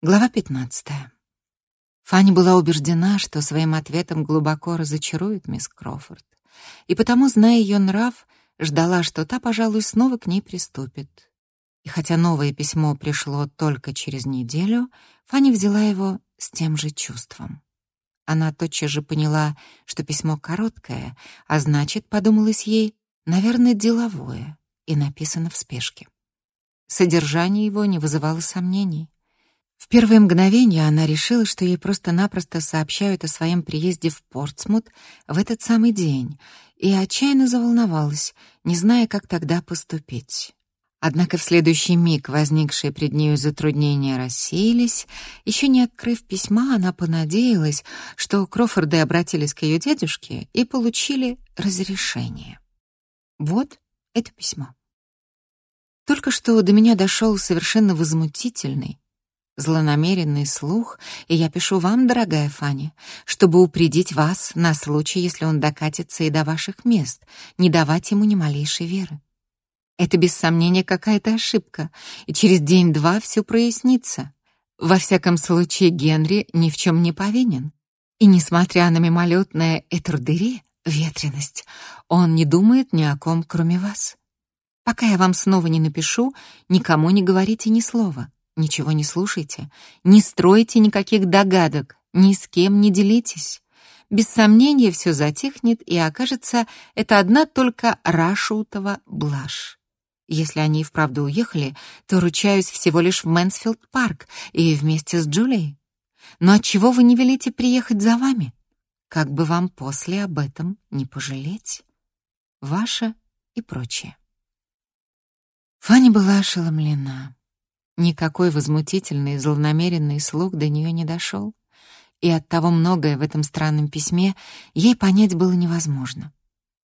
Глава 15. Фанни была убеждена, что своим ответом глубоко разочарует мисс Крофорд, и потому, зная ее нрав, ждала, что та, пожалуй, снова к ней приступит. И хотя новое письмо пришло только через неделю, Фанни взяла его с тем же чувством. Она тотчас же поняла, что письмо короткое, а значит, подумалось ей, наверное, деловое и написано в спешке. Содержание его не вызывало сомнений. В первое мгновение она решила, что ей просто-напросто сообщают о своем приезде в Портсмут в этот самый день, и отчаянно заволновалась, не зная, как тогда поступить. Однако в следующий миг возникшие пред нею затруднения рассеялись. Еще не открыв письма, она понадеялась, что Крофорды обратились к ее дядюшке и получили разрешение. Вот это письмо. Только что до меня дошел совершенно возмутительный, злонамеренный слух, и я пишу вам, дорогая Фанни, чтобы упредить вас на случай, если он докатится и до ваших мест, не давать ему ни малейшей веры. Это без сомнения какая-то ошибка, и через день-два все прояснится. Во всяком случае, Генри ни в чем не повинен. И несмотря на мимолетное этрудери, ветренность, он не думает ни о ком, кроме вас. Пока я вам снова не напишу, никому не говорите ни слова. Ничего не слушайте, не стройте никаких догадок, ни с кем не делитесь. Без сомнения все затихнет, и окажется, что это одна только Рашуотова блажь. Если они и вправду уехали, то ручаюсь всего лишь в Мэнсфилд-парк и вместе с Джулией. Но отчего вы не велите приехать за вами? Как бы вам после об этом не пожалеть? Ваша и прочее. Фанни была ошеломлена. Никакой возмутительный и злонамеренный слуг до нее не дошел, и оттого многое в этом странном письме ей понять было невозможно.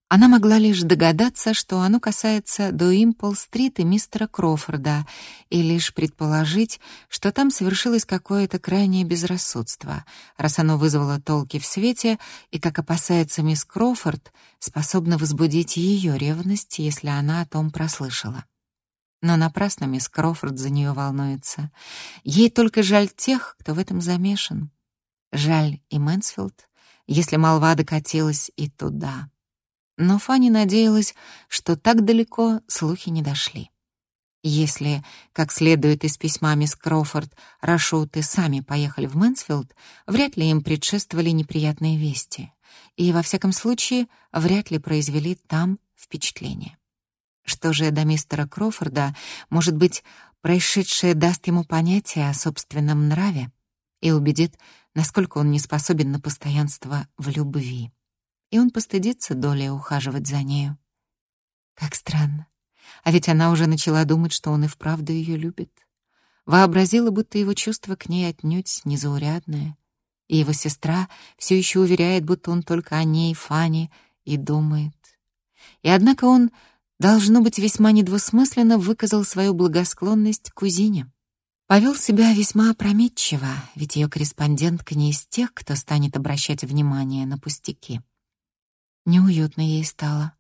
Она могла лишь догадаться, что оно касается Дуимпол-стрит и мистера Крофорда, и лишь предположить, что там совершилось какое-то крайнее безрассудство, раз оно вызвало толки в свете и, как опасается мисс Крофорд, способно возбудить ее ревность, если она о том прослышала. Но напрасно мисс Крофорд за нее волнуется. Ей только жаль тех, кто в этом замешан. Жаль и Мэнсфилд, если молва докатилась и туда. Но Фанни надеялась, что так далеко слухи не дошли. Если, как следует из письма мисс Крофорд, Рашуты сами поехали в Мэнсфилд, вряд ли им предшествовали неприятные вести, и, во всяком случае, вряд ли произвели там впечатление. Что же до мистера Крофорда, может быть, происшедшее даст ему понятие о собственном нраве и убедит, насколько он не способен на постоянство в любви. И он постыдится долей ухаживать за нею. Как странно. А ведь она уже начала думать, что он и вправду ее любит. Вообразила, будто его чувство к ней отнюдь незаурядное. И его сестра все еще уверяет, будто он только о ней, Фане, и думает. И однако он должно быть, весьма недвусмысленно выказал свою благосклонность кузине. Повел себя весьма опрометчиво, ведь ее корреспондентка не из тех, кто станет обращать внимание на пустяки. Неуютно ей стало.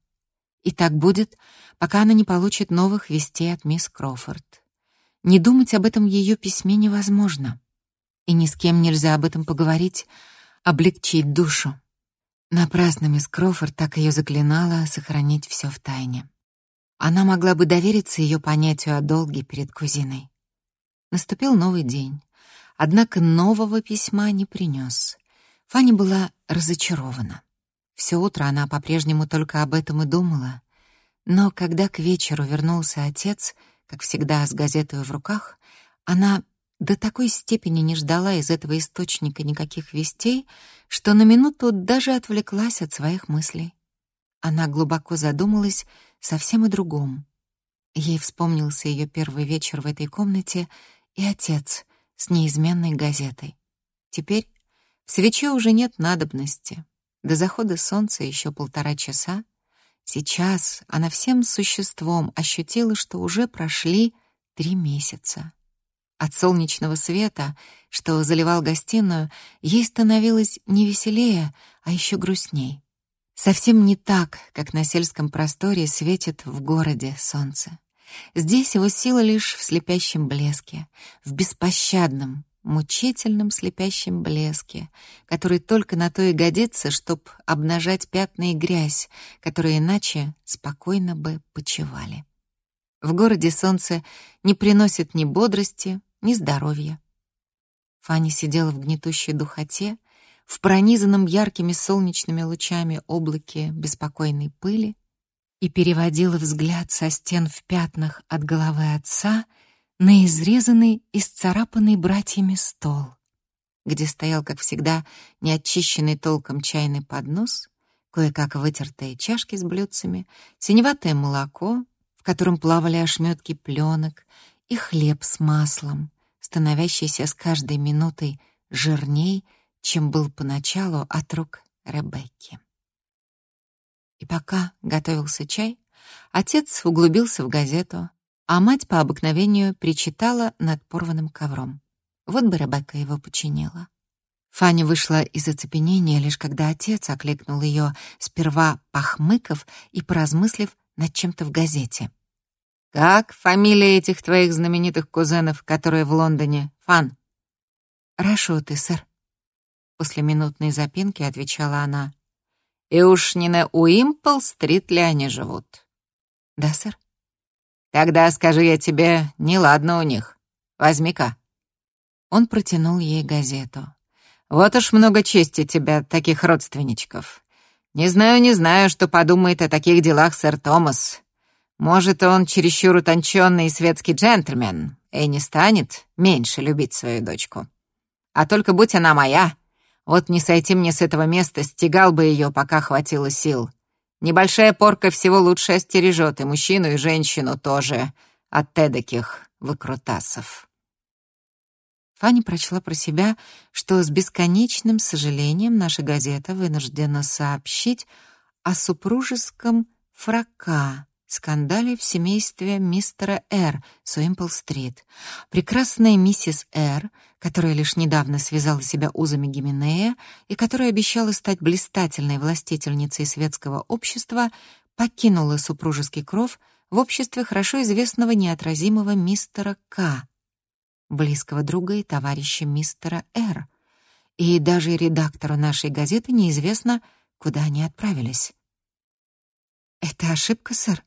И так будет, пока она не получит новых вестей от мисс Крофорд. Не думать об этом ее письме невозможно. И ни с кем нельзя об этом поговорить, облегчить душу. Напрасно мисс Крофорд так ее заклинала сохранить все в тайне. Она могла бы довериться ее понятию о долге перед кузиной. Наступил новый день, однако нового письма не принес. Фанни была разочарована. Все утро она по-прежнему только об этом и думала. Но когда к вечеру вернулся отец, как всегда с газетой в руках, она до такой степени не ждала из этого источника никаких вестей, что на минуту даже отвлеклась от своих мыслей. Она глубоко задумалась совсем о другом. Ей вспомнился ее первый вечер в этой комнате и отец с неизменной газетой. Теперь в свече уже нет надобности. До захода солнца еще полтора часа. Сейчас она всем существом ощутила, что уже прошли три месяца. От солнечного света, что заливал гостиную, ей становилось не веселее, а еще грустней. Совсем не так, как на сельском просторе светит в городе солнце. Здесь его сила лишь в слепящем блеске, в беспощадном, мучительном слепящем блеске, который только на то и годится, чтоб обнажать пятна и грязь, которые иначе спокойно бы почивали. В городе солнце не приносит ни бодрости, ни здоровья. Фанни сидела в гнетущей духоте, в пронизанном яркими солнечными лучами облаке беспокойной пыли и переводила взгляд со стен в пятнах от головы отца на изрезанный и сцарапанный братьями стол, где стоял, как всегда, неочищенный толком чайный поднос, кое-как вытертые чашки с блюдцами, синеватое молоко, в котором плавали ошметки пленок, и хлеб с маслом, становящийся с каждой минутой жирней, чем был поначалу от рук Ребекки. И пока готовился чай, отец углубился в газету, а мать по обыкновению причитала над порванным ковром. Вот бы Ребекка его починила. Фаня вышла из оцепенения, лишь когда отец окликнул ее, сперва похмыков и поразмыслив над чем-то в газете. «Как фамилия этих твоих знаменитых кузенов, которые в Лондоне? Фан?» «Рашоты, сэр». После минутной запинки отвечала она. «И уж не на Уимпл-стрит ли они живут?» «Да, сэр». «Тогда, скажи я тебе, неладно у них. Возьми-ка». Он протянул ей газету. «Вот уж много чести тебя, таких родственничков. Не знаю, не знаю, что подумает о таких делах сэр Томас. Может, он чересчур утонченный светский джентльмен и не станет меньше любить свою дочку. А только будь она моя, вот не сойти мне с этого места, стегал бы ее, пока хватило сил. Небольшая порка всего лучше остережет и мужчину, и женщину тоже от тедаких выкрутасов. Фанни прочла про себя, что с бесконечным сожалением наша газета вынуждена сообщить о супружеском фрака, скандале в семействе мистера Р. с Уимпл-стрит. Прекрасная миссис Р., которая лишь недавно связала себя узами Гименея и которая обещала стать блистательной властительницей светского общества, покинула супружеский кров в обществе хорошо известного неотразимого мистера К., близкого друга и товарища мистера Р. И даже редактору нашей газеты неизвестно, куда они отправились. «Это ошибка, сэр?»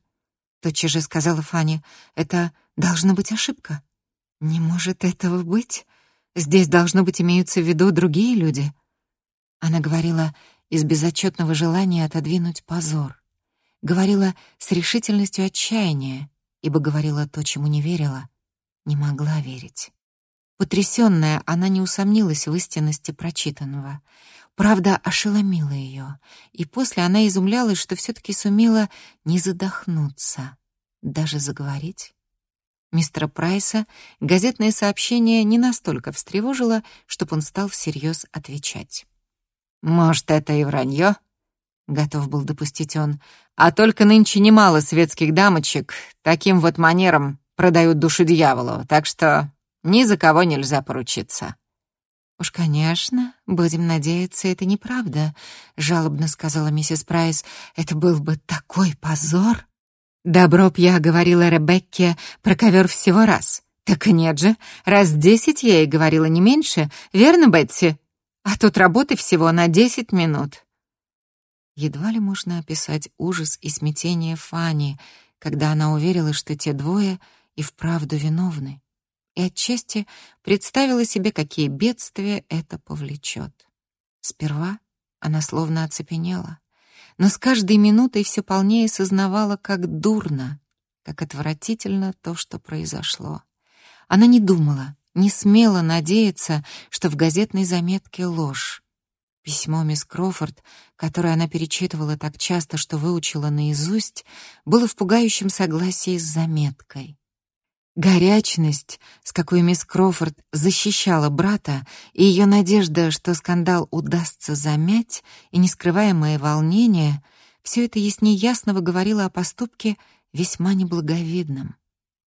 Тотчас же сказала Фанни. «Это должна быть ошибка. Не может этого быть. Здесь, должно быть, имеются в виду другие люди». Она говорила из безотчетного желания отодвинуть позор. Говорила с решительностью отчаяния, ибо говорила то, чему не верила, не могла верить. Потрясённая, она не усомнилась в истинности прочитанного. Правда ошеломила ее, и после она изумлялась, что все-таки сумела не задохнуться, даже заговорить. Мистера Прайса газетное сообщение не настолько встревожило, чтобы он стал всерьез отвечать. «Может, это и вранье?» — готов был допустить он. «А только нынче немало светских дамочек таким вот манером продают душу дьяволу, так что ни за кого нельзя поручиться». «Уж, конечно, будем надеяться, это неправда», — жалобно сказала миссис Прайс. «Это был бы такой позор!» «Добро б я говорила Ребекке про ковер всего раз. Так нет же, раз десять я ей говорила не меньше, верно, Бетси? А тут работы всего на десять минут». Едва ли можно описать ужас и смятение Фани, когда она уверила, что те двое и вправду виновны и отчасти представила себе, какие бедствия это повлечет. Сперва она словно оцепенела, но с каждой минутой все полнее сознавала, как дурно, как отвратительно то, что произошло. Она не думала, не смела надеяться, что в газетной заметке ложь. Письмо мисс Крофорд, которое она перечитывала так часто, что выучила наизусть, было в пугающем согласии с заметкой. Горячность, с какой мисс Крофорд защищала брата, и ее надежда, что скандал удастся замять, и нескрываемое волнение — все это яснее ясного говорило о поступке весьма неблаговидном.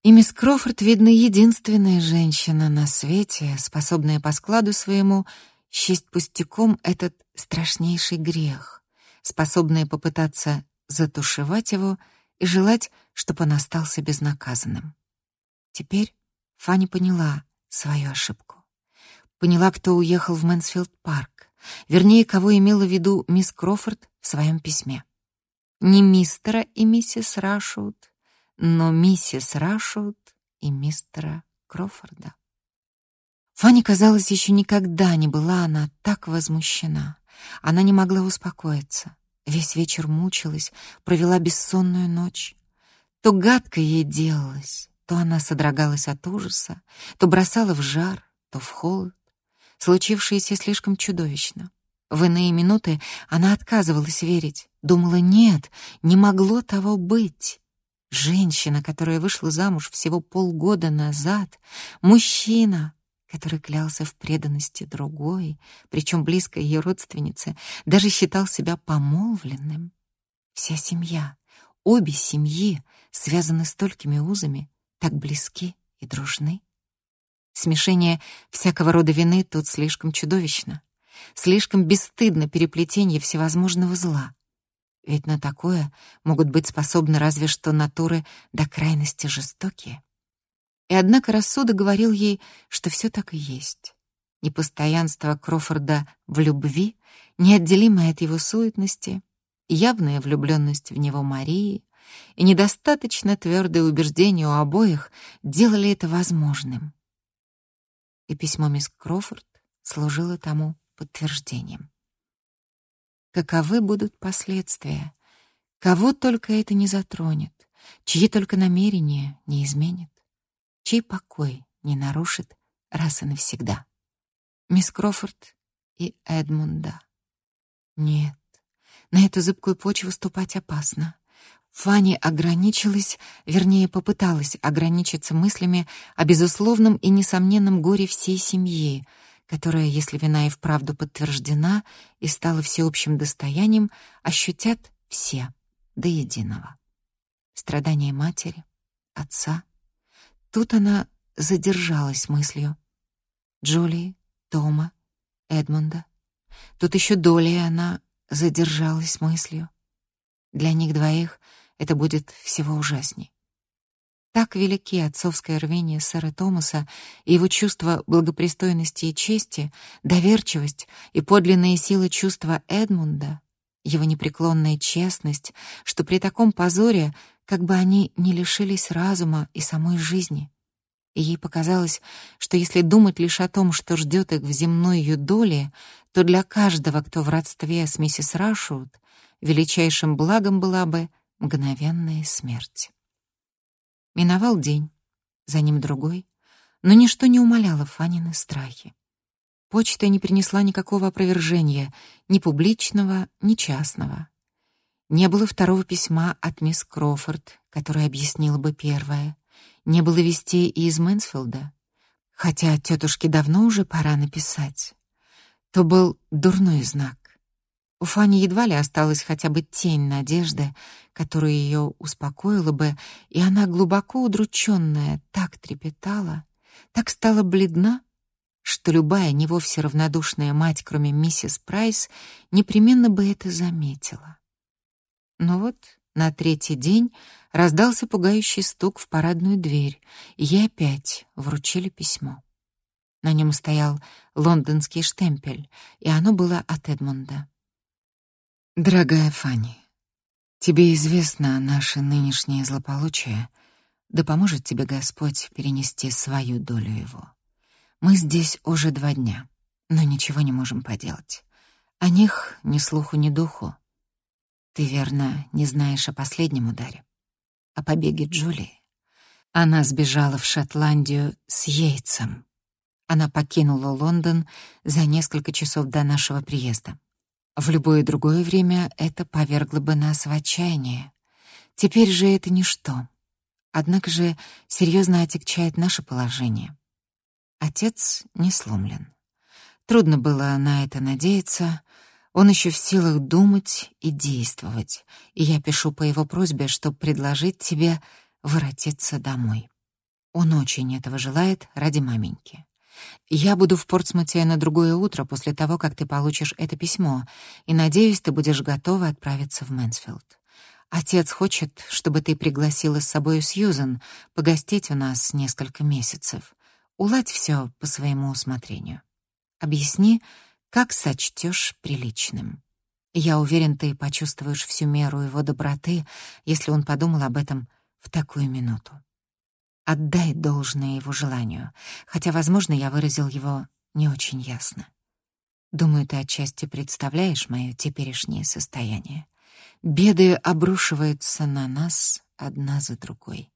И мисс Крофорд, видно, единственная женщина на свете, способная по складу своему счесть пустяком этот страшнейший грех, способная попытаться затушевать его и желать, чтобы он остался безнаказанным. Теперь Фанни поняла свою ошибку. Поняла, кто уехал в Мэнсфилд-парк. Вернее, кого имела в виду мисс Крофорд в своем письме. Не мистера и миссис Рашуот, но миссис Рашуот и мистера Крофорда. Фанни, казалось, еще никогда не была она так возмущена. Она не могла успокоиться. Весь вечер мучилась, провела бессонную ночь. То гадко ей делалось, то она содрогалась от ужаса, то бросала в жар, то в холод. Случившееся слишком чудовищно. В иные минуты она отказывалась верить, думала, нет, не могло того быть. Женщина, которая вышла замуж всего полгода назад, мужчина, который клялся в преданности другой, причем близкой ее родственнице, даже считал себя помолвленным. Вся семья, обе семьи связаны столькими узами, так близки и дружны. Смешение всякого рода вины тут слишком чудовищно, слишком бесстыдно переплетение всевозможного зла. Ведь на такое могут быть способны разве что натуры до крайности жестокие. И однако рассудок говорил ей, что все так и есть. Непостоянство Крофорда в любви, неотделимое от его суетности, явная влюбленность в него Марии и недостаточно твердое убеждение у обоих делали это возможным и письмо мисс Крофорд служило тому подтверждением. Каковы будут последствия? Кого только это не затронет, чьи только намерения не изменит, чей покой не нарушит раз и навсегда. Мисс Крофорд и Эдмунда. Нет, на эту зыбкую почву ступать опасно. Фанни ограничилась, вернее, попыталась ограничиться мыслями о безусловном и несомненном горе всей семьи, которая, если вина и вправду подтверждена и стала всеобщим достоянием, ощутят все до единого. Страдания матери, отца. Тут она задержалась мыслью. Джулии, Тома, Эдмунда. Тут еще долей она задержалась мыслью. Для них двоих это будет всего ужасней. Так велики отцовское рвение сэра Томаса и его чувство благопристойности и чести, доверчивость и подлинные силы чувства Эдмунда, его непреклонная честность, что при таком позоре как бы они не лишились разума и самой жизни. И ей показалось, что если думать лишь о том, что ждет их в земной ее доле, то для каждого, кто в родстве с миссис Рашут, величайшим благом была бы — мгновенная смерть. Миновал день, за ним другой, но ничто не умаляло Фанины страхи. Почта не принесла никакого опровержения, ни публичного, ни частного. Не было второго письма от мисс Крофорд, которое объяснило бы первое. Не было вестей и из Мэнсфилда, хотя тетушке давно уже пора написать. То был дурной знак. У Фани едва ли осталась хотя бы тень надежды, которая ее успокоила бы, и она, глубоко удрученная, так трепетала, так стала бледна, что любая не вовсе равнодушная мать, кроме миссис Прайс, непременно бы это заметила. Но вот на третий день раздался пугающий стук в парадную дверь, и ей опять вручили письмо. На нем стоял лондонский штемпель, и оно было от Эдмунда. Дорогая Фанни, тебе известно наше нынешнее злополучие, да поможет тебе Господь перенести свою долю его. Мы здесь уже два дня, но ничего не можем поделать. О них ни слуху, ни духу. Ты, верно, не знаешь о последнем ударе, о побеге Джулии. Она сбежала в Шотландию с Йейтсом. Она покинула Лондон за несколько часов до нашего приезда. В любое другое время это повергло бы нас в отчаяние. Теперь же это ничто. Однако же серьезно отягчает наше положение. Отец не сломлен. Трудно было на это надеяться. Он еще в силах думать и действовать, и я пишу по его просьбе, чтобы предложить тебе воротиться домой. Он очень этого желает ради маменьки. Я буду в Портсмуте на другое утро после того, как ты получишь это письмо, и надеюсь, ты будешь готова отправиться в Мэнсфилд. Отец хочет, чтобы ты пригласила с собой Сьюзен погостить у нас несколько месяцев. Уладь все по своему усмотрению. Объясни, как сочтешь приличным. Я уверен, ты почувствуешь всю меру его доброты, если он подумал об этом в такую минуту. Отдай должное его желанию, хотя, возможно, я выразил его не очень ясно. Думаю, ты отчасти представляешь мое теперешнее состояние. Беды обрушиваются на нас одна за другой.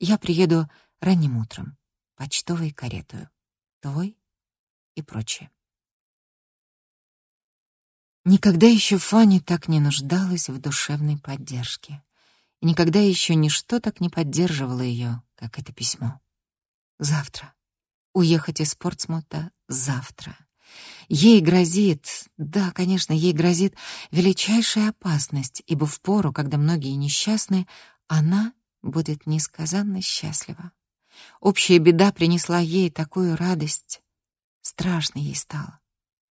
Я приеду ранним утром, почтовой каретою. Твой и прочее. Никогда еще Фанни так не нуждалась в душевной поддержке. И никогда еще ничто так не поддерживало ее, как это письмо. Завтра. Уехать из Портсмута завтра. Ей грозит, да, конечно, ей грозит величайшая опасность, ибо в пору, когда многие несчастны, она будет несказанно счастлива. Общая беда принесла ей такую радость. Страшно ей стало.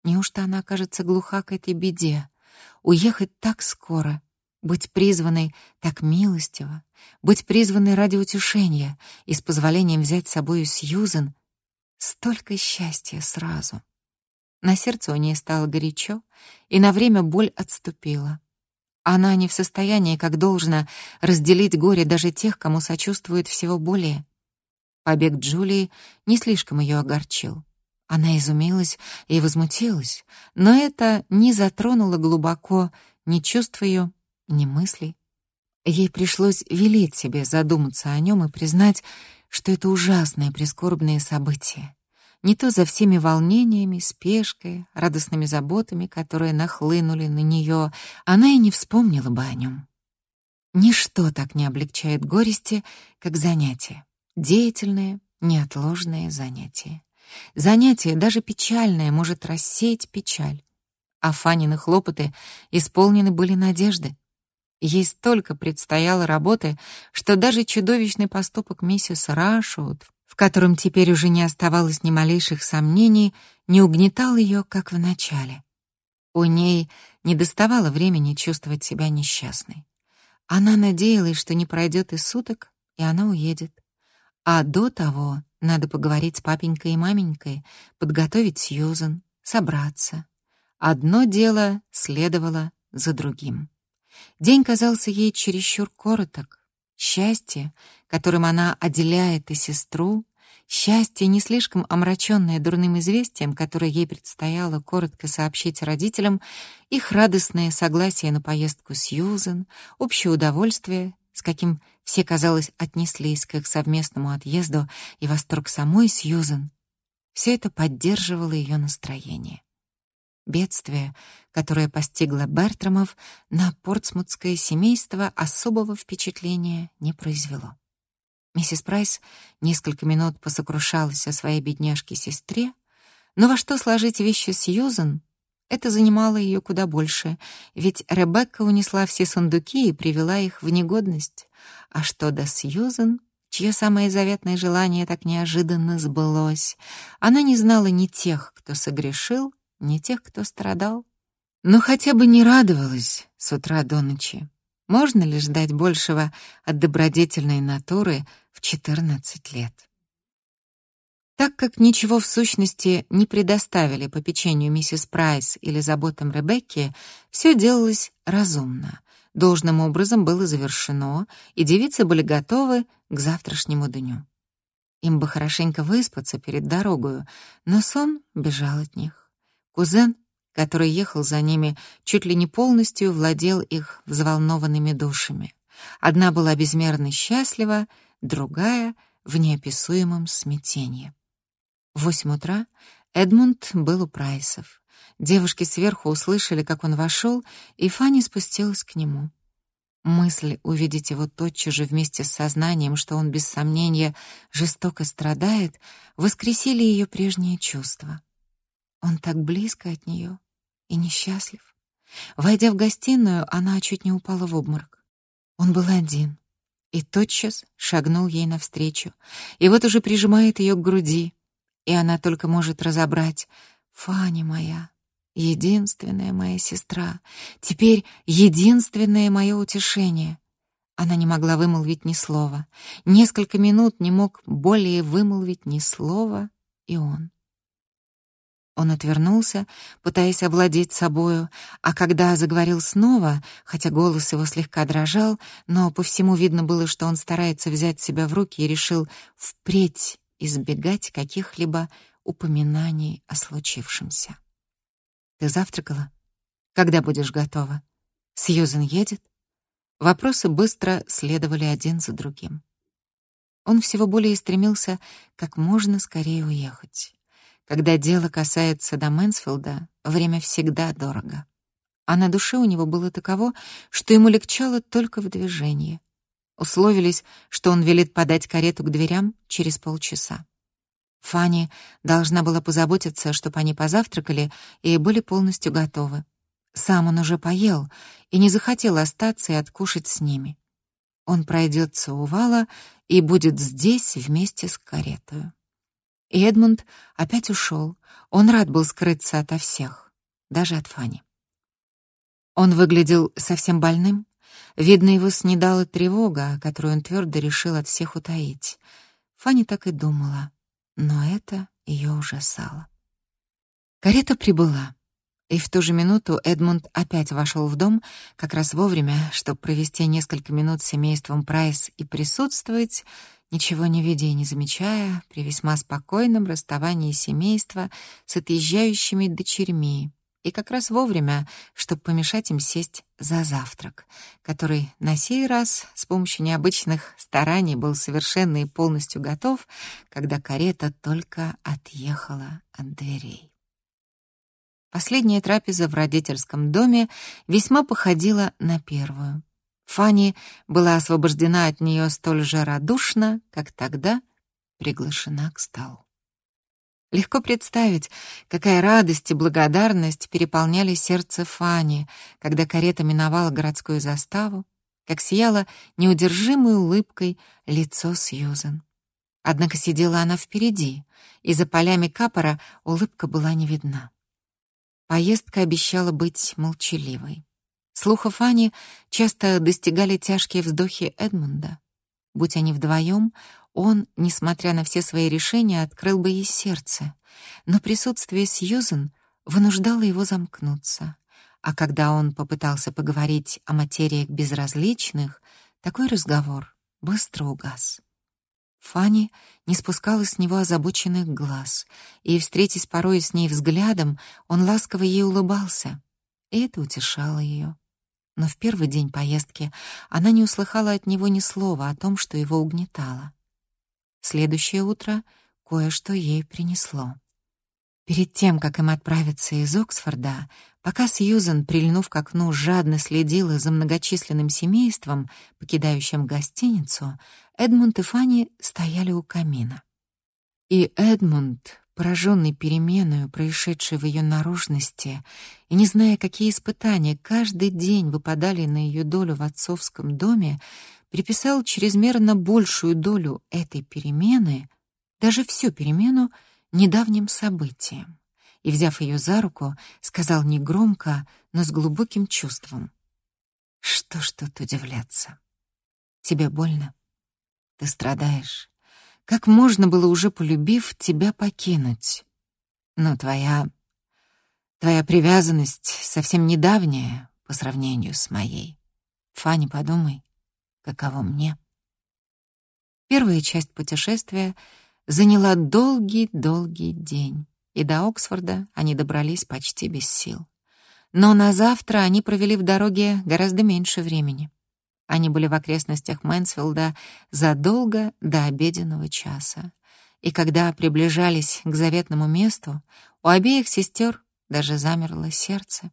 Неужто она окажется глуха к этой беде? Уехать так скоро, быть призванной так милостиво, быть призванной ради утешения и с позволением взять с собою Сьюзен — столько счастья сразу. На сердце у нее стало горячо, и на время боль отступила. Она не в состоянии, как должно, разделить горе даже тех, кому сочувствует всего более. Побег Джулии не слишком ее огорчил. Она изумилась и возмутилась, но это не затронуло глубоко ни чувств ее, ни мыслей. Ей пришлось велеть себе задуматься о нем и признать, что это ужасное прискорбное событие. Не то за всеми волнениями, спешкой, радостными заботами, которые нахлынули на нее, она и не вспомнила бы о нем. Ничто так не облегчает горести, как занятие. Деятельное, неотложное занятие. Занятие, даже печальное, может рассеять печаль. А Фанины хлопоты исполнены были надежды. Ей столько предстояло работы, что даже чудовищный поступок миссис Рашwood, в котором теперь уже не оставалось ни малейших сомнений, не угнетал ее, как в начале. У ней не доставало времени чувствовать себя несчастной. Она надеялась, что не пройдет и суток, и она уедет. А до того надо поговорить с папенькой и маменькой, подготовить Сьюзен, собраться. Одно дело следовало за другим. День казался ей чересчур короток. Счастье, которым она отделяет и сестру, счастье, не слишком омраченное дурным известием, которое ей предстояло коротко сообщить родителям, их радостное согласие на поездку Сьюзен, общее удовольствие, с каким все, казалось, отнеслись к их совместному отъезду и восторг самой Сьюзен, все это поддерживало ее настроение. Бедствие, которое постигло Бертрамов, на портсмутское семейство особого впечатления не произвело. Миссис Прайс несколько минут посокрушалась о своей бедняжке-сестре, но во что сложить вещи Сьюзен, это занимало ее куда больше, ведь Ребекка унесла все сундуки и привела их в негодность. А что до Сьюзен, чье самое заветное желание так неожиданно сбылось, она не знала ни тех, кто согрешил, ни тех, кто страдал. Но хотя бы не радовалась с утра до ночи. Можно ли ждать большего от добродетельной натуры в 14 лет? Так как ничего в сущности не предоставили по печенью миссис Прайс или заботам Ребекки, все делалось разумно. Должным образом было завершено, и девицы были готовы к завтрашнему дню. Им бы хорошенько выспаться перед дорогою, но сон бежал от них. Кузен, который ехал за ними, чуть ли не полностью владел их взволнованными душами. Одна была безмерно счастлива, другая — в неописуемом смятении. В восемь утра Эдмунд был у Прайсов. Девушки сверху услышали, как он вошел, и Фанни спустилась к нему. Мысль увидеть его тотчас же вместе с сознанием, что он без сомнения жестоко страдает, воскресили ее прежние чувства. Он так близко от нее и несчастлив. Войдя в гостиную, она чуть не упала в обморок. Он был один и тотчас шагнул ей навстречу, и вот уже прижимает ее к груди, и она только может разобрать «Фаня моя, единственная моя сестра, теперь единственное мое утешение». Она не могла вымолвить ни слова. Несколько минут не мог более вымолвить ни слова и он. Он отвернулся, пытаясь овладеть собою, а когда заговорил снова, хотя голос его слегка дрожал, но по всему видно было, что он старается взять себя в руки и решил впредь избегать каких-либо упоминаний о случившемся. «Ты завтракала? Когда будешь готова? Сьюзен едет?» Вопросы быстро следовали один за другим. Он всего более стремился как можно скорее уехать. Когда дело касается до Мэнсфилда, время всегда дорого. А на душе у него было таково, что ему легчало только в движении. Условились, что он велит подать карету к дверям через полчаса. Фанни должна была позаботиться, чтобы они позавтракали и были полностью готовы. Сам он уже поел и не захотел остаться и откушать с ними. Он пройдется у вала и будет здесь вместе с каретой. И Эдмунд опять ушел. Он рад был скрыться ото всех, даже от Фани. Он выглядел совсем больным. Видно, его снедала тревога, которую он твердо решил от всех утаить. Фанни так и думала, но это ее ужасало. Карета прибыла. И в ту же минуту Эдмунд опять вошел в дом, как раз вовремя, чтобы провести несколько минут с семейством Прайс и присутствовать, ничего не видя и не замечая, при весьма спокойном расставании семейства с отъезжающими дочерьми, и как раз вовремя, чтобы помешать им сесть за завтрак, который на сей раз с помощью необычных стараний был совершенно и полностью готов, когда карета только отъехала от дверей. Последняя трапеза в родительском доме весьма походила на первую. Фанни была освобождена от нее столь же радушно, как тогда приглашена к столу. Легко представить, какая радость и благодарность переполняли сердце Фани, когда карета миновала городскую заставу, как сияло неудержимой улыбкой лицо Сьюзен. Однако сидела она впереди, и за полями капора улыбка была не видна. Поездка обещала быть молчаливой. Слухов Ани часто достигали тяжкие вздохи Эдмунда. Будь они вдвоем, он, несмотря на все свои решения, открыл бы ей сердце. Но присутствие Сьюзен вынуждало его замкнуться. А когда он попытался поговорить о материях безразличных, такой разговор быстро угас. Фанни не спускала с него озабоченных глаз, и, встретясь порой с ней взглядом, он ласково ей улыбался, и это утешало ее. Но в первый день поездки она не услыхала от него ни слова о том, что его угнетало. Следующее утро кое-что ей принесло. Перед тем, как им отправиться из Оксфорда, пока Сьюзен, прильнув к окну, жадно следила за многочисленным семейством, покидающим гостиницу, Эдмунд и Фанни стояли у камина. И Эдмунд, пораженный переменою, происшедшей в ее наружности, и не зная, какие испытания каждый день выпадали на ее долю в отцовском доме, приписал чрезмерно большую долю этой перемены, даже всю перемену, недавним событиям, и, взяв ее за руку, сказал негромко, но с глубоким чувством. «Что ж тут удивляться? Тебе больно?» Ты страдаешь. Как можно было уже полюбив тебя покинуть? Но твоя... Твоя привязанность совсем недавняя по сравнению с моей. Фанни, подумай, каково мне. Первая часть путешествия заняла долгий-долгий день, и до Оксфорда они добрались почти без сил. Но на завтра они провели в дороге гораздо меньше времени. Они были в окрестностях Мэнсфилда задолго до обеденного часа. И когда приближались к заветному месту, у обеих сестер даже замерло сердце.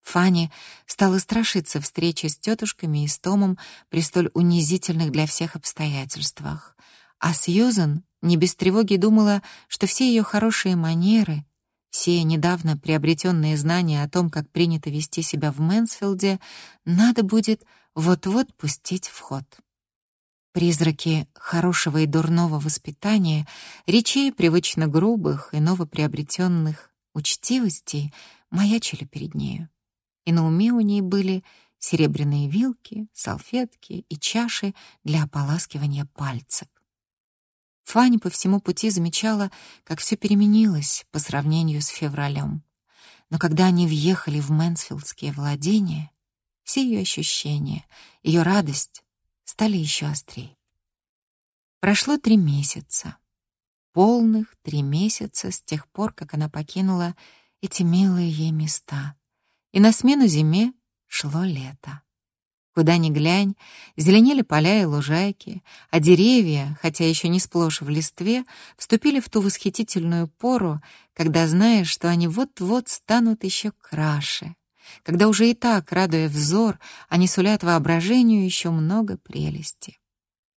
Фанни стала страшиться встречи с тетушками и с Томом при столь унизительных для всех обстоятельствах. А Сьюзен не без тревоги думала, что все ее хорошие манеры, все недавно приобретенные знания о том, как принято вести себя в Мэнсфилде, надо будет вот-вот пустить в ход. Призраки хорошего и дурного воспитания, речей привычно грубых и новоприобретенных учтивостей маячили перед нею. И на уме у ней были серебряные вилки, салфетки и чаши для ополаскивания пальцев. Фанни по всему пути замечала, как все переменилось по сравнению с февралем. Но когда они въехали в Мэнсфилдские владения, все ее ощущения, ее радость стали еще острее. Прошло три месяца. Полных три месяца с тех пор, как она покинула эти милые ей места. И на смену зиме шло лето. Куда ни глянь, зеленели поля и лужайки, а деревья, хотя еще не сплошь в листве, вступили в ту восхитительную пору, когда знаешь, что они вот-вот станут еще краше, когда уже и так, радуя взор, они сулят воображению еще много прелести.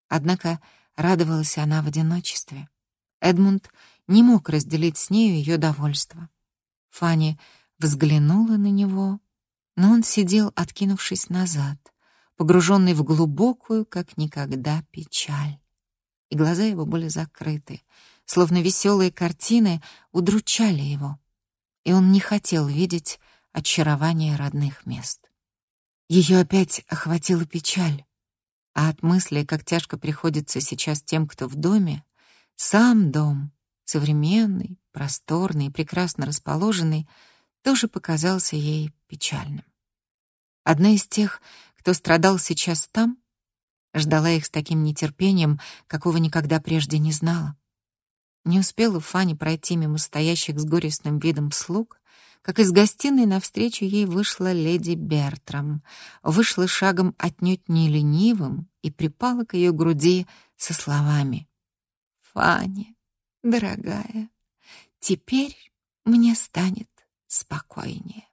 Однако радовалась она в одиночестве. Эдмунд не мог разделить с нею ее довольство. Фанни взглянула на него, но он сидел, откинувшись назад, погруженный в глубокую, как никогда, печаль. И глаза его были закрыты, словно веселые картины удручали его, и он не хотел видеть очарование родных мест. Ее опять охватила печаль, а от мысли, как тяжко приходится сейчас тем, кто в доме, сам дом, современный, просторный, прекрасно расположенный, тоже показался ей печальным. Одна из тех, кто страдал сейчас там, ждала их с таким нетерпением, какого никогда прежде не знала. Не успела Фанни пройти мимо стоящих с горестным видом слуг, как из гостиной навстречу ей вышла леди Бертрам, вышла шагом отнюдь не ленивым и припала к ее груди со словами «Фанни, дорогая, теперь мне станет спокойнее».